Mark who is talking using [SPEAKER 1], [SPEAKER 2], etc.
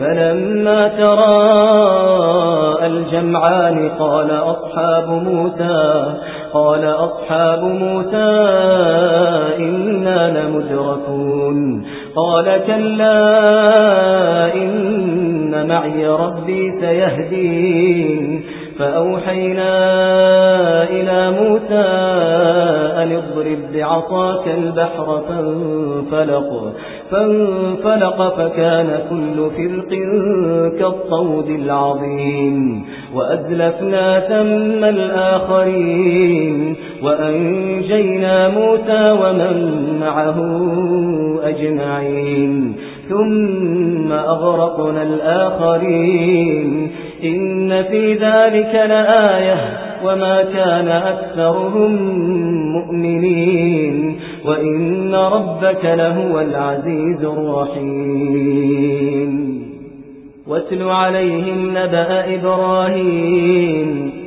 [SPEAKER 1] فلما ترى الجمعان قال أصحاب موسى قال أصحاب موسى إنا لمدركون. قال كلا إن معي ربي سيهدين. فأوحينا إلى موسى أن اضرب بعصاك البحر فانفلق فانفلق فكان كل فرق كالطود العظيم. وأزلفنا ثم الآخرين وأنجينا موسى ومن معه أجمعين. ثم أغرقنا الآخرين. إن في ذلك لآية وما كان أكثرهم مؤمنين وإن ربك لهو العزيز الرحيم واتل عليهم نبأ إبراهيم